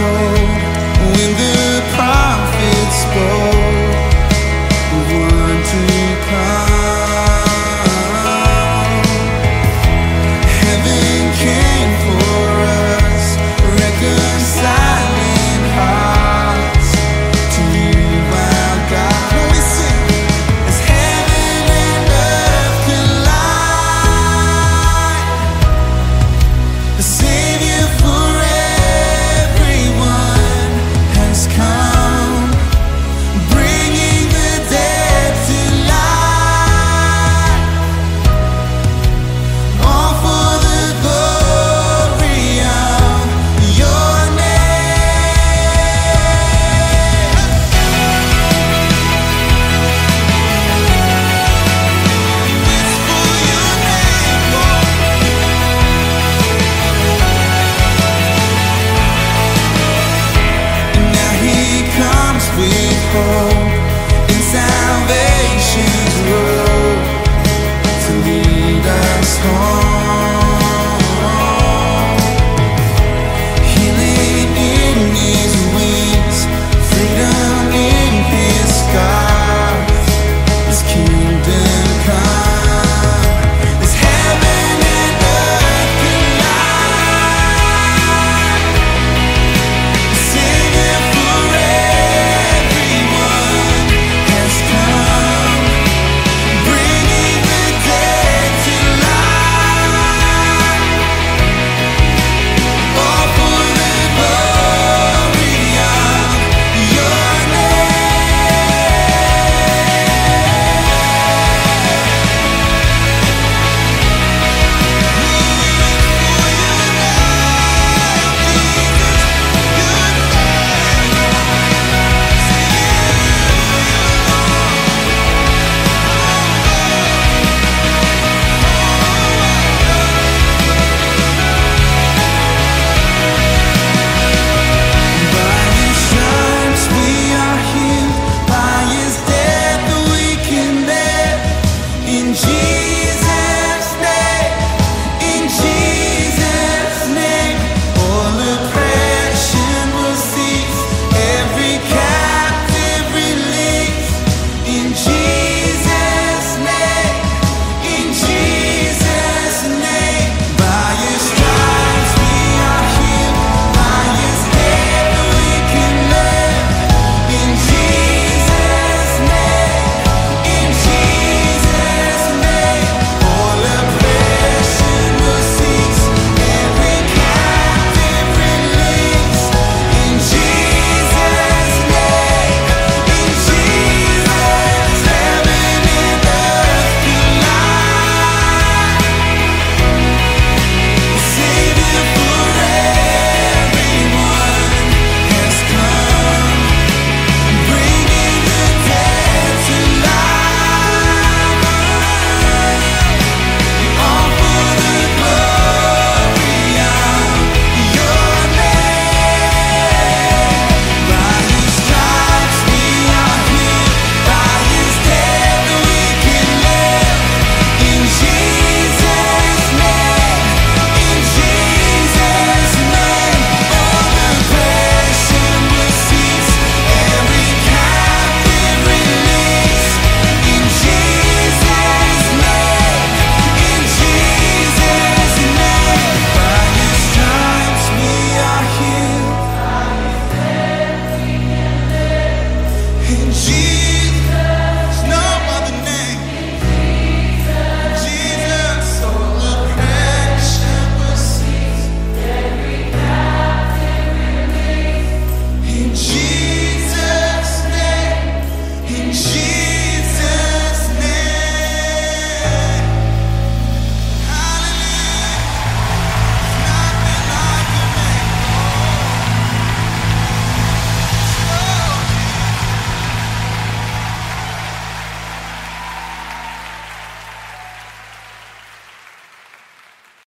when the prophets spoke one to come. sweet hope in salvation. Jesus.